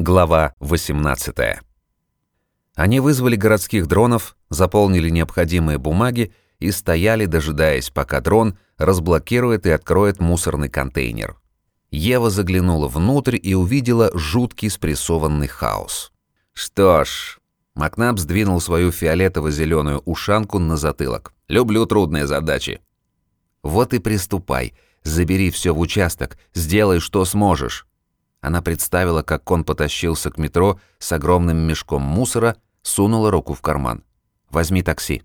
Глава 18. Они вызвали городских дронов, заполнили необходимые бумаги и стояли, дожидаясь, пока дрон разблокирует и откроет мусорный контейнер. Ева заглянула внутрь и увидела жуткий спрессованный хаос. Что ж, Макнаб сдвинул свою фиолетово-зеленую ушанку на затылок. «Люблю трудные задачи». «Вот и приступай. Забери все в участок, сделай, что сможешь. Она представила, как он потащился к метро с огромным мешком мусора, сунула руку в карман. «Возьми такси».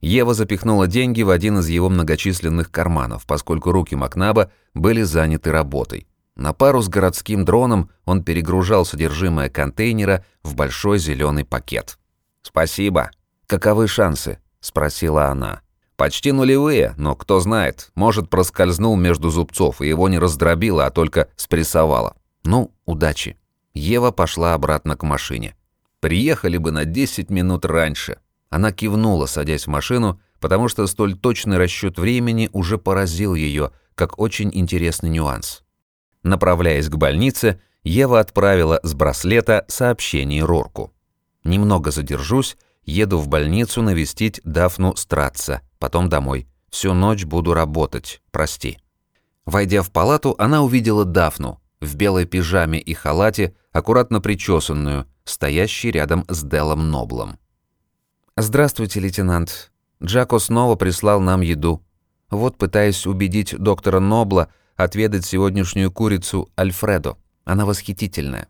Ева запихнула деньги в один из его многочисленных карманов, поскольку руки Макнаба были заняты работой. На пару с городским дроном он перегружал содержимое контейнера в большой зеленый пакет. «Спасибо. Каковы шансы?» – спросила она. «Почти нулевые, но кто знает, может, проскользнул между зубцов и его не раздробило, а только спрессовало. Ну, удачи. Ева пошла обратно к машине. Приехали бы на 10 минут раньше. Она кивнула, садясь в машину, потому что столь точный расчет времени уже поразил ее, как очень интересный нюанс. Направляясь к больнице, Ева отправила с браслета сообщение Рорку. «Немного задержусь, еду в больницу навестить Дафну Стратца, потом домой. Всю ночь буду работать, прости». Войдя в палату, она увидела Дафну, в белой пижаме и халате, аккуратно причесанную, стоящей рядом с Делом Ноблом. «Здравствуйте, лейтенант. Джако снова прислал нам еду. Вот пытаюсь убедить доктора Нобла отведать сегодняшнюю курицу Альфредо. Она восхитительная.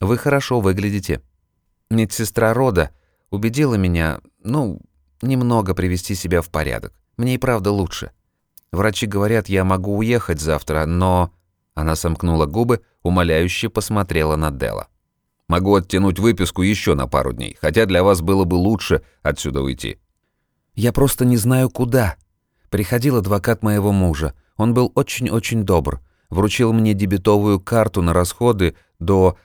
Вы хорошо выглядите. Медсестра Рода убедила меня, ну, немного привести себя в порядок. Мне и правда лучше. Врачи говорят, я могу уехать завтра, но она сомкнула губы, умоляюще посмотрела на Дела. «Могу оттянуть выписку еще на пару дней, хотя для вас было бы лучше отсюда уйти». «Я просто не знаю, куда». Приходил адвокат моего мужа. Он был очень-очень добр. Вручил мне дебетовую карту на расходы до...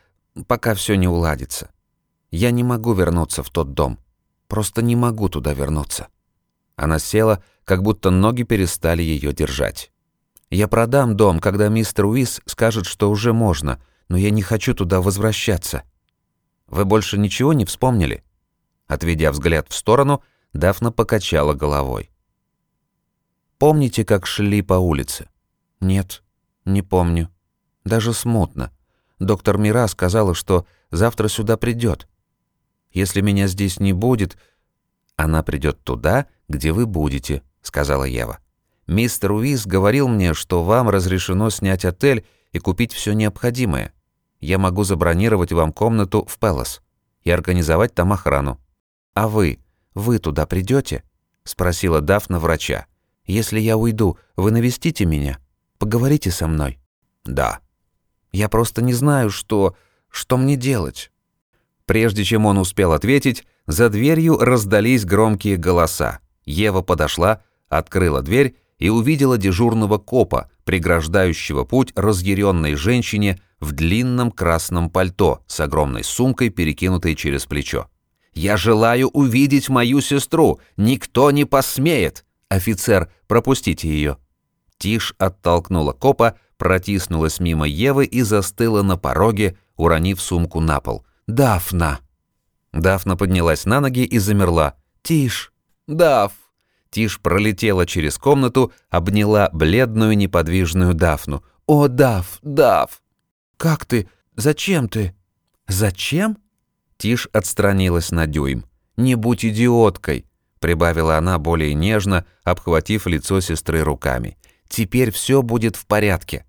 пока все не уладится. Я не могу вернуться в тот дом. Просто не могу туда вернуться». Она села, как будто ноги перестали ее держать. Я продам дом, когда мистер Уис скажет, что уже можно, но я не хочу туда возвращаться. Вы больше ничего не вспомнили?» Отведя взгляд в сторону, Дафна покачала головой. «Помните, как шли по улице?» «Нет, не помню. Даже смутно. Доктор Мира сказала, что завтра сюда придет. Если меня здесь не будет, она придет туда, где вы будете», — сказала Ева. Мистер Уиз говорил мне, что вам разрешено снять отель и купить все необходимое. Я могу забронировать вам комнату в Пелос и организовать там охрану. А вы, вы туда придете? спросила Дафна врача. Если я уйду, вы навестите меня? Поговорите со мной. Да. Я просто не знаю, что что мне делать. Прежде чем он успел ответить, за дверью раздались громкие голоса. Ева подошла, открыла дверь и увидела дежурного копа, преграждающего путь разъяренной женщине в длинном красном пальто с огромной сумкой, перекинутой через плечо. «Я желаю увидеть мою сестру! Никто не посмеет!» «Офицер, пропустите ее!» Тиш оттолкнула копа, протиснулась мимо Евы и застыла на пороге, уронив сумку на пол. «Дафна!» Дафна поднялась на ноги и замерла. «Тиш!» «Даф!» Тиш пролетела через комнату, обняла бледную неподвижную Дафну. «О, Даф, Даф!» «Как ты? Зачем ты?» «Зачем?» Тиш отстранилась на дюйм. «Не будь идиоткой», — прибавила она более нежно, обхватив лицо сестры руками. «Теперь все будет в порядке».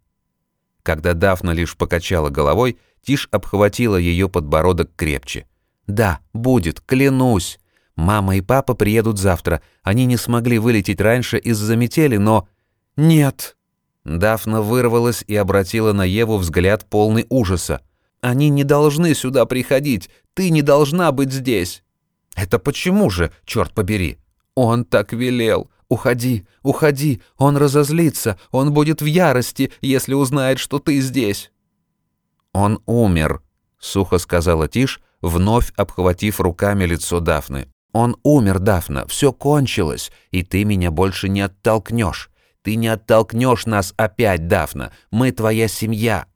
Когда Дафна лишь покачала головой, Тиш обхватила ее подбородок крепче. «Да, будет, клянусь. Мама и папа приедут завтра. Они не смогли вылететь раньше из-за метели, но... Нет. Дафна вырвалась и обратила на Еву взгляд полный ужаса. Они не должны сюда приходить. Ты не должна быть здесь. Это почему же, черт побери? Он так велел. Уходи, уходи. Он разозлится. Он будет в ярости, если узнает, что ты здесь. Он умер, сухо сказала Тиш, вновь обхватив руками лицо Дафны. Он умер, Дафна, все кончилось, и ты меня больше не оттолкнешь. Ты не оттолкнешь нас опять, Дафна. Мы твоя семья.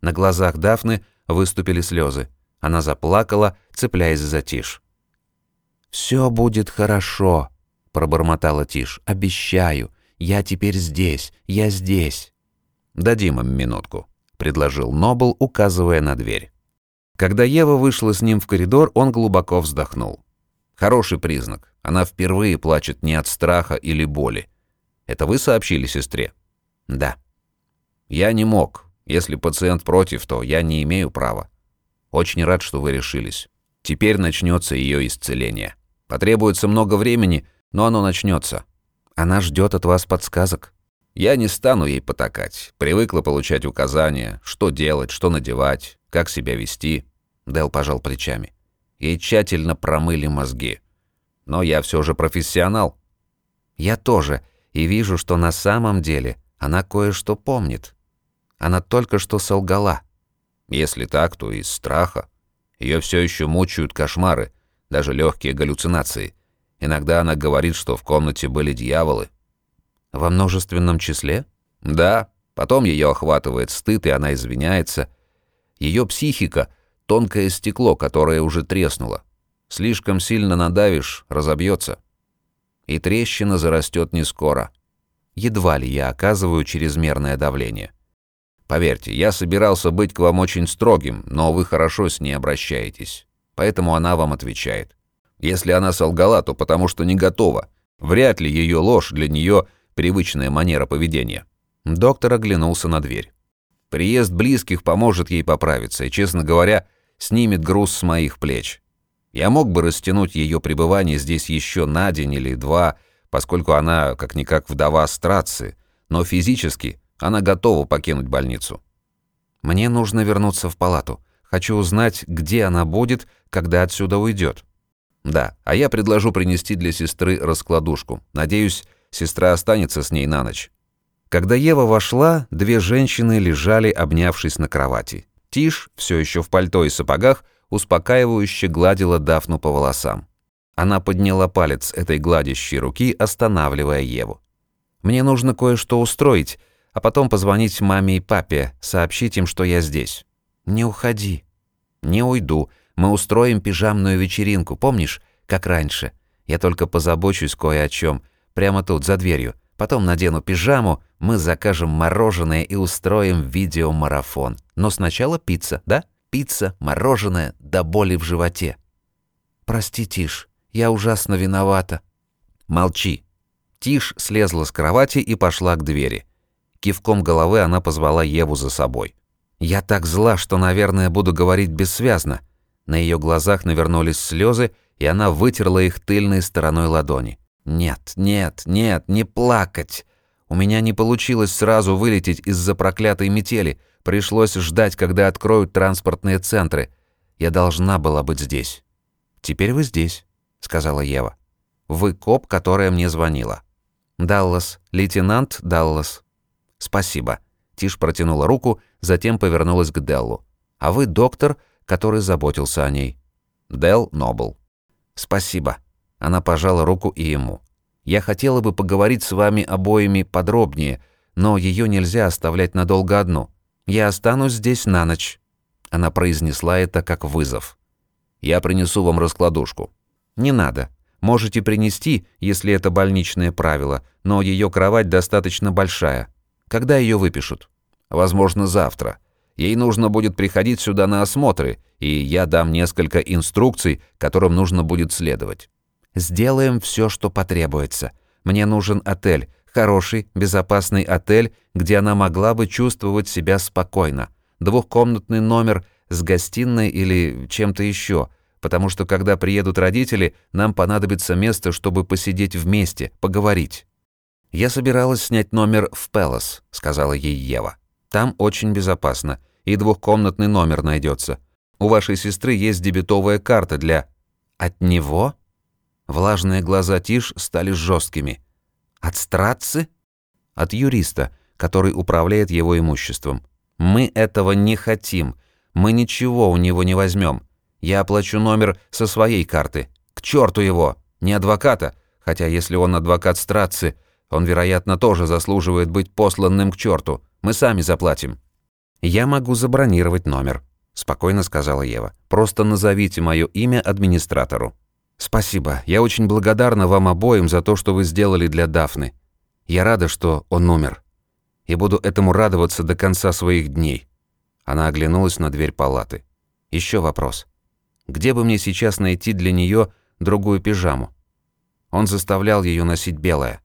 На глазах Дафны выступили слезы. Она заплакала, цепляясь за Тиш. «Все будет хорошо», — пробормотала Тиш. «Обещаю. Я теперь здесь. Я здесь». «Дадим им минутку», — предложил Нобл, указывая на дверь. Когда Ева вышла с ним в коридор, он глубоко вздохнул. Хороший признак. Она впервые плачет не от страха или боли. Это вы сообщили сестре? Да. Я не мог. Если пациент против, то я не имею права. Очень рад, что вы решились. Теперь начнется ее исцеление. Потребуется много времени, но оно начнется. Она ждет от вас подсказок. Я не стану ей потакать. Привыкла получать указания, что делать, что надевать, как себя вести. Дэл пожал плечами. Ей тщательно промыли мозги. Но я все же профессионал. Я тоже, и вижу, что на самом деле она кое-что помнит. Она только что солгала. Если так, то из страха. Ее все еще мучают кошмары, даже легкие галлюцинации. Иногда она говорит, что в комнате были дьяволы. Во множественном числе? Да. Потом ее охватывает стыд, и она извиняется. Ее психика — тонкое стекло, которое уже треснуло. Слишком сильно надавишь — разобьется. И трещина зарастет не скоро. Едва ли я оказываю чрезмерное давление. Поверьте, я собирался быть к вам очень строгим, но вы хорошо с ней обращаетесь. Поэтому она вам отвечает. Если она солгала, то потому что не готова. Вряд ли ее ложь для нее привычная манера поведения. Доктор оглянулся на дверь. Приезд близких поможет ей поправиться и, честно говоря, снимет груз с моих плеч. Я мог бы растянуть ее пребывание здесь еще на день или два, поскольку она как-никак вдова Страци, но физически она готова покинуть больницу. Мне нужно вернуться в палату. Хочу узнать, где она будет, когда отсюда уйдет. Да, а я предложу принести для сестры раскладушку. Надеюсь, сестра останется с ней на ночь. Когда Ева вошла, две женщины лежали, обнявшись на кровати. Тиш, все еще в пальто и сапогах, успокаивающе гладила Дафну по волосам. Она подняла палец этой гладящей руки, останавливая Еву. «Мне нужно кое-что устроить, а потом позвонить маме и папе, сообщить им, что я здесь». «Не уходи». «Не уйду. Мы устроим пижамную вечеринку, помнишь, как раньше? Я только позабочусь кое о чем, прямо тут, за дверью. Потом надену пижаму, мы закажем мороженое и устроим видеомарафон. Но сначала пицца, да? Пицца, мороженое, до боли в животе». «Прости, Тиш, я ужасно виновата». «Молчи». Тиш слезла с кровати и пошла к двери. Кивком головы она позвала Еву за собой. «Я так зла, что, наверное, буду говорить бессвязно». На ее глазах навернулись слезы, и она вытерла их тыльной стороной ладони. «Нет, нет, нет, не плакать!» У меня не получилось сразу вылететь из-за проклятой метели. Пришлось ждать, когда откроют транспортные центры. Я должна была быть здесь. «Теперь вы здесь», — сказала Ева. «Вы коп, которая мне звонила». «Даллас, лейтенант Даллас». «Спасибо». Тиш протянула руку, затем повернулась к Деллу. «А вы доктор, который заботился о ней». Дел Нобл. «Спасибо». Она пожала руку и ему. «Я хотела бы поговорить с вами обоими подробнее, но ее нельзя оставлять надолго одну. Я останусь здесь на ночь». Она произнесла это как вызов. «Я принесу вам раскладушку». «Не надо. Можете принести, если это больничное правило, но ее кровать достаточно большая. Когда ее выпишут? Возможно, завтра. Ей нужно будет приходить сюда на осмотры, и я дам несколько инструкций, которым нужно будет следовать. Сделаем все, что потребуется. Мне нужен отель, хороший, безопасный отель, где она могла бы чувствовать себя спокойно. Двухкомнатный номер с гостиной или чем-то еще, потому что когда приедут родители, нам понадобится место, чтобы посидеть вместе, поговорить. «Я собиралась снять номер в Пелос», — сказала ей Ева. «Там очень безопасно, и двухкомнатный номер найдется. У вашей сестры есть дебетовая карта для...» «От него?» Влажные глаза Тиш стали жесткими. «От Страци?» «От юриста, который управляет его имуществом. Мы этого не хотим. Мы ничего у него не возьмем. Я оплачу номер со своей карты. К черту его! Не адвоката, хотя если он адвокат Страци, он, вероятно, тоже заслуживает быть посланным к черту. Мы сами заплатим. Я могу забронировать номер. спокойно сказала Ева. Просто назовите мое имя администратору. Спасибо. Я очень благодарна вам обоим за то, что вы сделали для Дафны. Я рада, что он умер. И буду этому радоваться до конца своих дней. Она оглянулась на дверь палаты. Еще вопрос. Где бы мне сейчас найти для нее другую пижаму? Он заставлял ее носить белое.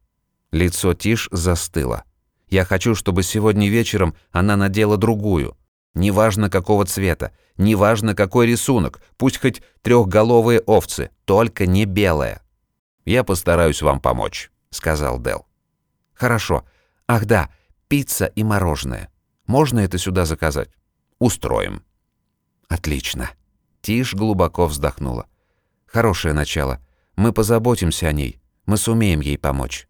Лицо Тиш застыло. Я хочу, чтобы сегодня вечером она надела другую. Неважно какого цвета, неважно какой рисунок, пусть хоть трехголовые овцы, только не белая. Я постараюсь вам помочь, сказал Дел. Хорошо. Ах да, пицца и мороженое. Можно это сюда заказать? Устроим. Отлично. Тиш глубоко вздохнула. Хорошее начало. Мы позаботимся о ней. Мы сумеем ей помочь.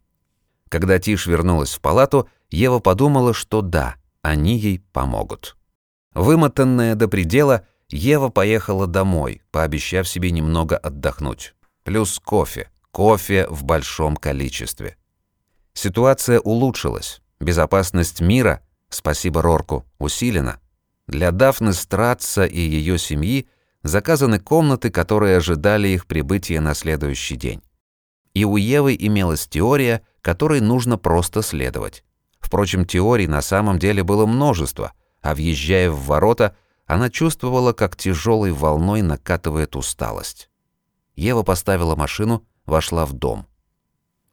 Когда Тиш вернулась в палату, Ева подумала, что да, они ей помогут. Вымотанная до предела, Ева поехала домой, пообещав себе немного отдохнуть. Плюс кофе. Кофе в большом количестве. Ситуация улучшилась. Безопасность мира, спасибо Рорку, усилена. Для Дафны Стратца и ее семьи заказаны комнаты, которые ожидали их прибытия на следующий день. И у Евы имелась теория, которой нужно просто следовать. Впрочем, теорий на самом деле было множество, а въезжая в ворота, она чувствовала, как тяжелой волной накатывает усталость. Ева поставила машину, вошла в дом.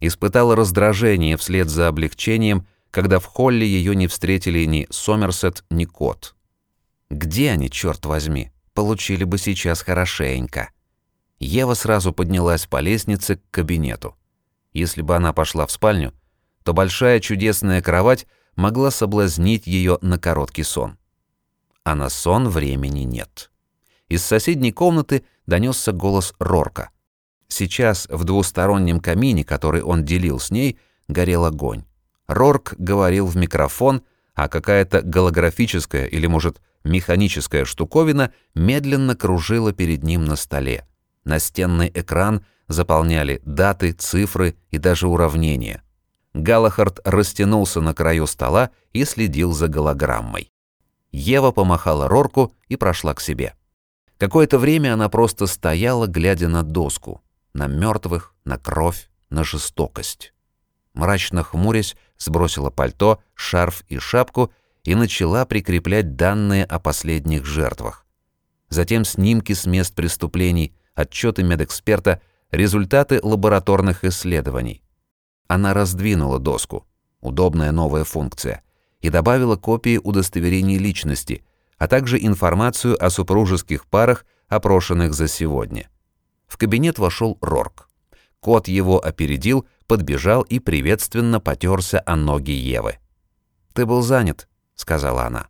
Испытала раздражение вслед за облегчением, когда в холле ее не встретили ни Сомерсет, ни Кот. Где они, черт возьми? Получили бы сейчас хорошенько. Ева сразу поднялась по лестнице к кабинету. Если бы она пошла в спальню, то большая чудесная кровать могла соблазнить ее на короткий сон. А на сон времени нет. Из соседней комнаты донесся голос Рорка. Сейчас в двустороннем камине, который он делил с ней, горел огонь. Рорк говорил в микрофон, а какая-то голографическая или, может, механическая штуковина медленно кружила перед ним на столе. Настенный экран заполняли даты, цифры и даже уравнения. Галахард растянулся на краю стола и следил за голограммой. Ева помахала Рорку и прошла к себе. Какое-то время она просто стояла, глядя на доску, на мертвых, на кровь, на жестокость. Мрачно хмурясь, сбросила пальто, шарф и шапку и начала прикреплять данные о последних жертвах. Затем снимки с мест преступлений, отчеты медэксперта, результаты лабораторных исследований. Она раздвинула доску, удобная новая функция, и добавила копии удостоверений личности, а также информацию о супружеских парах, опрошенных за сегодня. В кабинет вошел Рорк. Кот его опередил, подбежал и приветственно потерся о ноги Евы. «Ты был занят», — сказала она.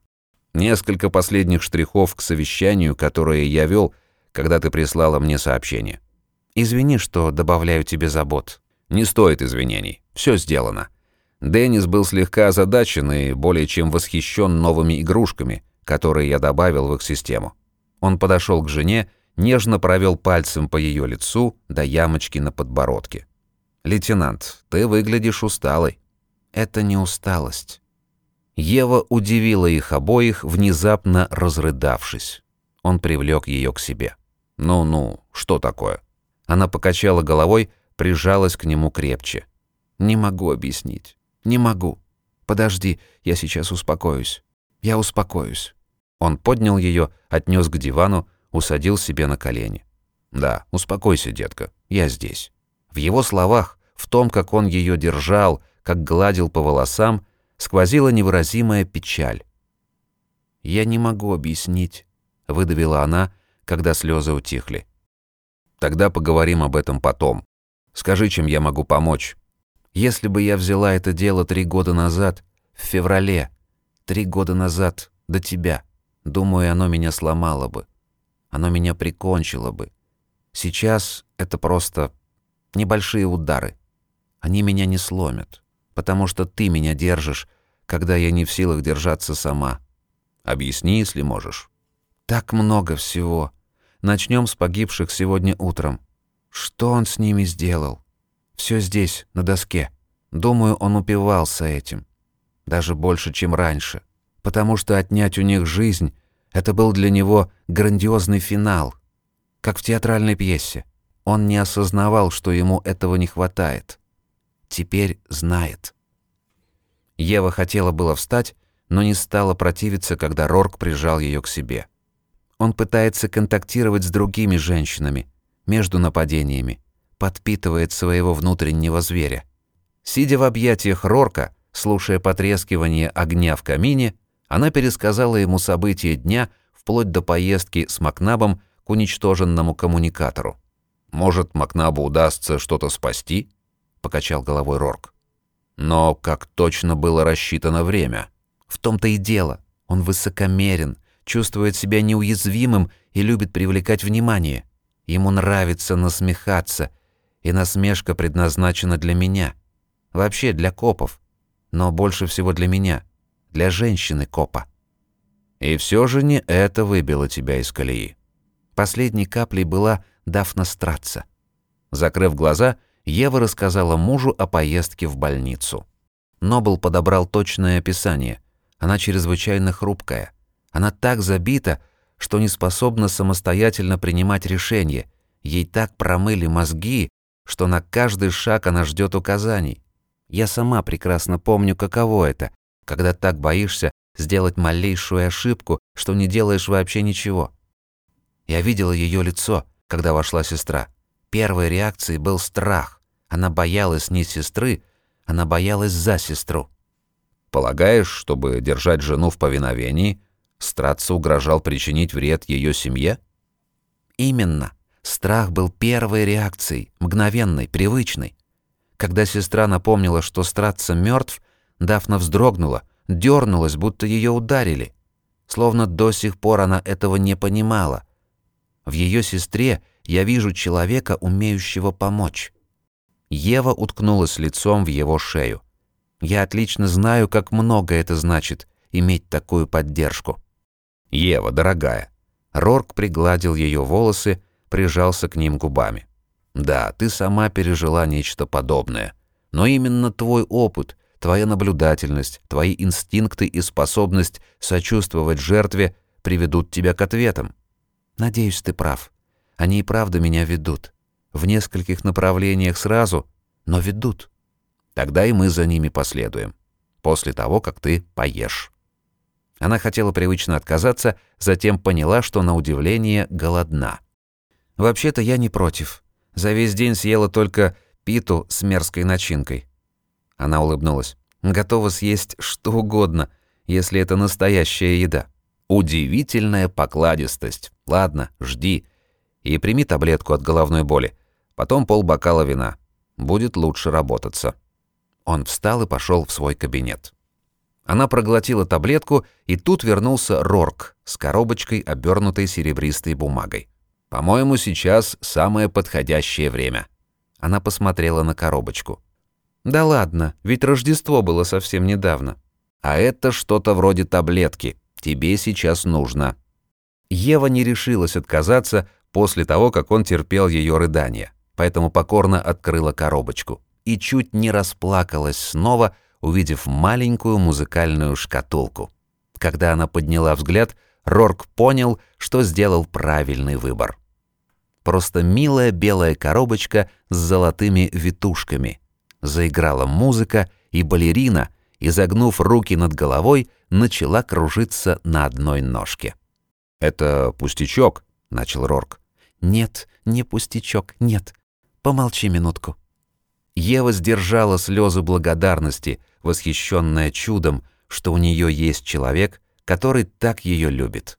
«Несколько последних штрихов к совещанию, которое я вел, когда ты прислала мне сообщение. Извини, что добавляю тебе забот. Не стоит извинений. Все сделано. Деннис был слегка озадачен и более чем восхищен новыми игрушками, которые я добавил в их систему. Он подошел к жене, нежно провел пальцем по ее лицу до ямочки на подбородке. «Лейтенант, ты выглядишь усталой». «Это не усталость». Ева удивила их обоих, внезапно разрыдавшись. Он привлек ее к себе. «Ну-ну, что такое?» Она покачала головой, прижалась к нему крепче. «Не могу объяснить. Не могу. Подожди, я сейчас успокоюсь. Я успокоюсь». Он поднял ее, отнес к дивану, усадил себе на колени. «Да, успокойся, детка, я здесь». В его словах, в том, как он ее держал, как гладил по волосам, сквозила невыразимая печаль. «Я не могу объяснить», — выдавила она, когда слезы утихли. «Тогда поговорим об этом потом. Скажи, чем я могу помочь». «Если бы я взяла это дело три года назад, в феврале, три года назад, до тебя, думаю, оно меня сломало бы. Оно меня прикончило бы. Сейчас это просто небольшие удары. Они меня не сломят, потому что ты меня держишь, когда я не в силах держаться сама. Объясни, если можешь. Так много всего. Начнем с погибших сегодня утром. Что он с ними сделал? Все здесь, на доске. Думаю, он упивался этим. Даже больше, чем раньше. Потому что отнять у них жизнь Это был для него грандиозный финал, как в театральной пьесе. Он не осознавал, что ему этого не хватает. Теперь знает. Ева хотела было встать, но не стала противиться, когда Рорк прижал ее к себе. Он пытается контактировать с другими женщинами, между нападениями, подпитывает своего внутреннего зверя. Сидя в объятиях Рорка, слушая потрескивание огня в камине, она пересказала ему события дня вплоть до поездки с Макнабом к уничтоженному коммуникатору. «Может, Макнабу удастся что-то спасти?» — покачал головой Рорк. «Но как точно было рассчитано время?» «В том-то и дело. Он высокомерен, чувствует себя неуязвимым и любит привлекать внимание. Ему нравится насмехаться, и насмешка предназначена для меня. Вообще для копов. Но больше всего для меня. Для женщины-копа. И все же не это выбило тебя из колеи. Последней каплей была Дафна Страца. Закрыв глаза, Ева рассказала мужу о поездке в больницу. Нобл подобрал точное описание. Она чрезвычайно хрупкая. Она так забита, что не способна самостоятельно принимать решения. Ей так промыли мозги, что на каждый шаг она ждет указаний. Я сама прекрасно помню, каково это, когда так боишься сделать малейшую ошибку, что не делаешь вообще ничего. Я видела ее лицо, когда вошла сестра. Первой реакцией был страх. Она боялась не сестры, она боялась за сестру. Полагаешь, чтобы держать жену в повиновении, Стратца угрожал причинить вред ее семье? Именно. Страх был первой реакцией, мгновенной, привычной. Когда сестра напомнила, что Стратца мертв, Дафна вздрогнула, дернулась, будто ее ударили. Словно до сих пор она этого не понимала. В ее сестре я вижу человека, умеющего помочь. Ева уткнулась лицом в его шею. Я отлично знаю, как много это значит — иметь такую поддержку. «Ева, дорогая». Рорк пригладил ее волосы, прижался к ним губами. «Да, ты сама пережила нечто подобное. Но именно твой опыт, твоя наблюдательность, твои инстинкты и способность сочувствовать жертве приведут тебя к ответам. Надеюсь, ты прав. Они и правда меня ведут. В нескольких направлениях сразу, но ведут. Тогда и мы за ними последуем. После того, как ты поешь». Она хотела привычно отказаться, затем поняла, что на удивление голодна. «Вообще-то я не против. За весь день съела только питу с мерзкой начинкой». Она улыбнулась. «Готова съесть что угодно, если это настоящая еда». Удивительная покладистость. Ладно, жди. И прими таблетку от головной боли. Потом полбокала вина. Будет лучше работаться. Он встал и пошел в свой кабинет. Она проглотила таблетку, и тут вернулся Рорк с коробочкой, обернутой серебристой бумагой. «По-моему, сейчас самое подходящее время». Она посмотрела на коробочку. «Да ладно, ведь Рождество было совсем недавно». «А это что-то вроде таблетки. Тебе сейчас нужно». Ева не решилась отказаться после того, как он терпел ее рыдания, поэтому покорно открыла коробочку и чуть не расплакалась снова, увидев маленькую музыкальную шкатулку. Когда она подняла взгляд, Рорк понял, что сделал правильный выбор. Просто милая белая коробочка с золотыми витушками. Заиграла музыка, и балерина, изогнув руки над головой, начала кружиться на одной ножке. «Это пустячок», — начал Рорк. «Нет, не пустячок, нет. Помолчи минутку». Ева сдержала слезы благодарности, восхищенная чудом, что у нее есть человек, который так ее любит.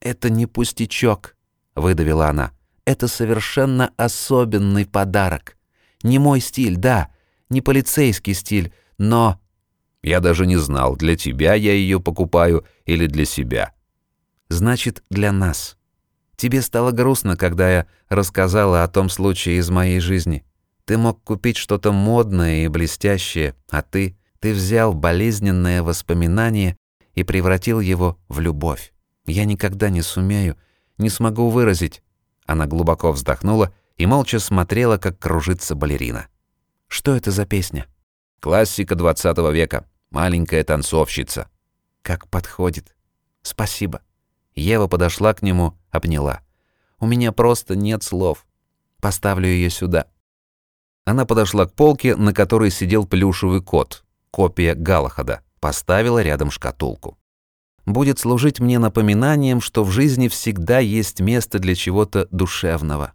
«Это не пустячок», — выдавила она. «Это совершенно особенный подарок. Не мой стиль, да, не полицейский стиль, но...» «Я даже не знал, для тебя я ее покупаю или для себя». «Значит, для нас. Тебе стало грустно, когда я рассказала о том случае из моей жизни. Ты мог купить что-то модное и блестящее, а ты ты взял болезненное воспоминание и превратил его в любовь. Я никогда не сумею, не смогу выразить. Она глубоко вздохнула и молча смотрела, как кружится балерина. Что это за песня? Классика 20 века. Маленькая танцовщица. Как подходит. Спасибо. Ева подошла к нему, обняла. «У меня просто нет слов. Поставлю ее сюда». Она подошла к полке, на которой сидел плюшевый кот, копия Галахада, поставила рядом шкатулку. «Будет служить мне напоминанием, что в жизни всегда есть место для чего-то душевного».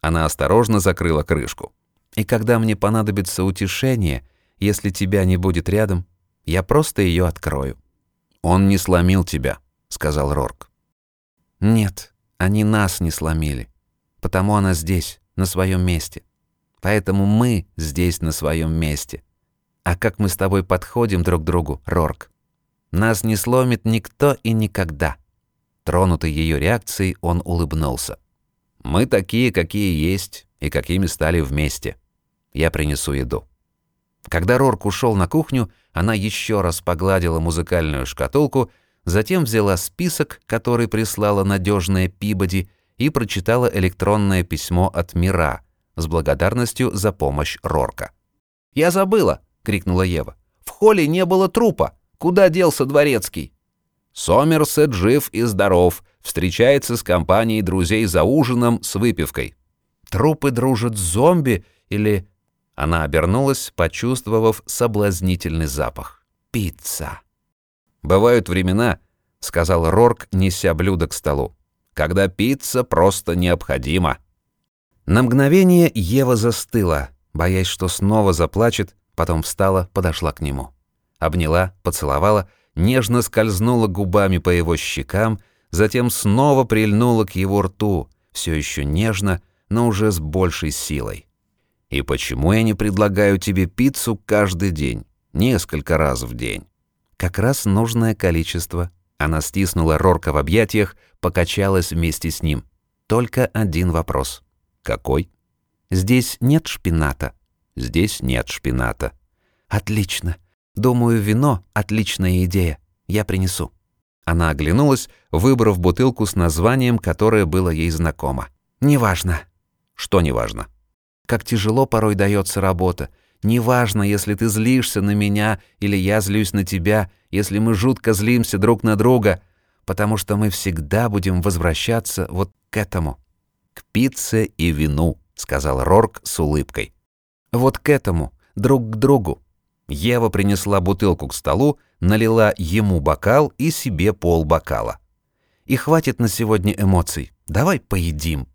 Она осторожно закрыла крышку. «И когда мне понадобится утешение, если тебя не будет рядом, я просто ее открою». «Он не сломил тебя», — сказал Рорк. «Нет, они нас не сломили. Потому она здесь, на своем месте. Поэтому мы здесь, на своем месте. А как мы с тобой подходим друг другу, Рорк? Нас не сломит никто и никогда». Тронутый ее реакцией, он улыбнулся. «Мы такие, какие есть, и какими стали вместе. Я принесу еду». Когда Рорк ушел на кухню, она еще раз погладила музыкальную шкатулку, затем взяла список, который прислала надежная Пибоди, и прочитала электронное письмо от Мира с благодарностью за помощь Рорка. «Я забыла!» — крикнула Ева. «В холле не было трупа! Куда делся дворецкий?» Сомерсет жив и здоров, встречается с компанией друзей за ужином с выпивкой. Трупы дружат с зомби или она обернулась, почувствовав соблазнительный запах. «Пицца!» «Бывают времена», — сказал Рорк, неся блюдо к столу, «когда пицца просто необходима». На мгновение Ева застыла, боясь, что снова заплачет, потом встала, подошла к нему. Обняла, поцеловала, нежно скользнула губами по его щекам, затем снова прильнула к его рту, все еще нежно, но уже с большей силой. И почему я не предлагаю тебе пиццу каждый день, несколько раз в день? Как раз нужное количество. Она стиснула Рорка в объятиях, покачалась вместе с ним. Только один вопрос. Какой? Здесь нет шпината. Здесь нет шпината. Отлично. Думаю, вино — отличная идея. Я принесу. Она оглянулась, выбрав бутылку с названием, которое было ей знакомо. «Неважно». «Что неважно?» как тяжело порой дается работа. Неважно, если ты злишься на меня или я злюсь на тебя, если мы жутко злимся друг на друга, потому что мы всегда будем возвращаться вот к этому. К пицце и вину, сказал Рорк с улыбкой. Вот к этому, друг к другу. Ева принесла бутылку к столу, налила ему бокал и себе пол бокала. И хватит на сегодня эмоций. Давай поедим,